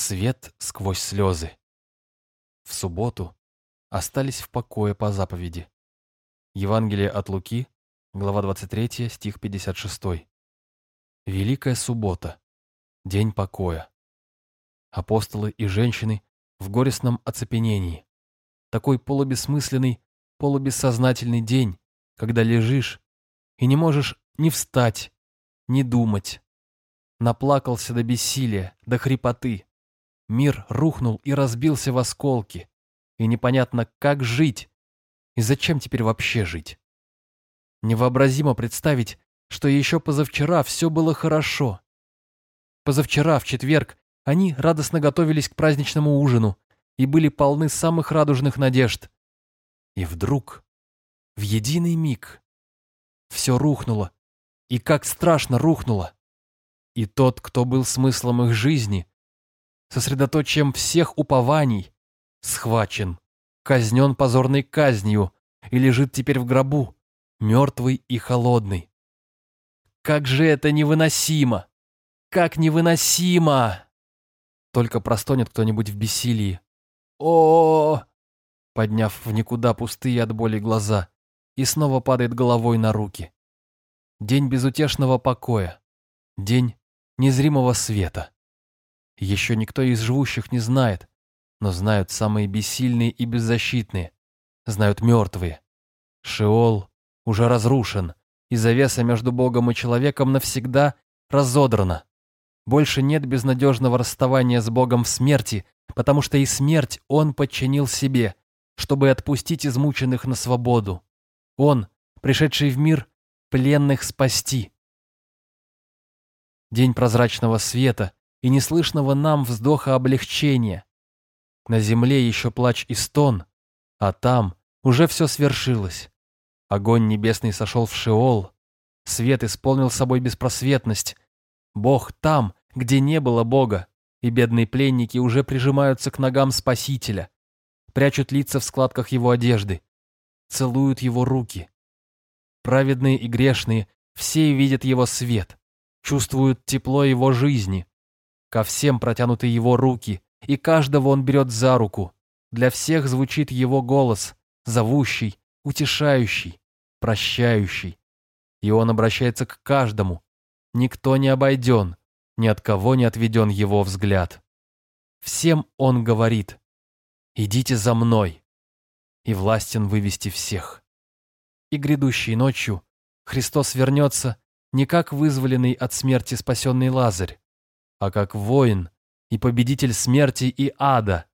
Свет сквозь слезы. В субботу остались в покое по заповеди. Евангелие от Луки, глава 23, стих 56. Великая суббота. День покоя. Апостолы и женщины в горестном оцепенении. Такой полубессмысленный, полубессознательный день, когда лежишь и не можешь ни встать, ни думать. Наплакался до бессилия, до хрипоты. Мир рухнул и разбился в осколки. И непонятно, как жить и зачем теперь вообще жить. Невообразимо представить, что еще позавчера все было хорошо. Позавчера, в четверг, они радостно готовились к праздничному ужину и были полны самых радужных надежд. И вдруг, в единый миг, все рухнуло, и как страшно рухнуло. И тот, кто был смыслом их жизни, сосредоточием всех упований, схвачен, казнен позорной казнью и лежит теперь в гробу, мертвый и холодный. Как же это невыносимо! Как невыносимо! Только простонет кто-нибудь в бессилии. о, Подняв в никуда пустые от боли глаза, и снова падает головой на руки. День безутешного покоя. День незримого света. Еще никто из живущих не знает, но знают самые бессильные и беззащитные, знают мертвые. Шеол уже разрушен, и завеса между Богом и человеком навсегда разодрана. Больше нет безнадежного расставания с Богом в смерти, потому что и смерть Он подчинил себе, чтобы отпустить измученных на свободу. Он, пришедший в мир, пленных спасти. День прозрачного света и неслышного нам вздоха облегчения. На земле еще плач и стон, а там уже все свершилось. Огонь небесный сошел в Шеол, свет исполнил собой беспросветность. Бог там, где не было Бога, и бедные пленники уже прижимаются к ногам Спасителя, прячут лица в складках его одежды, целуют его руки. Праведные и грешные все видят его свет, чувствуют тепло его жизни, Ко всем протянуты его руки, и каждого он берет за руку. Для всех звучит его голос, зовущий, утешающий, прощающий. И он обращается к каждому. Никто не обойден, ни от кого не отведен его взгляд. Всем он говорит «Идите за мной» и властен вывести всех. И грядущей ночью Христос вернется не как вызволенный от смерти спасенный Лазарь, а как воин и победитель смерти и ада,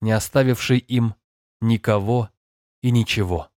не оставивший им никого и ничего.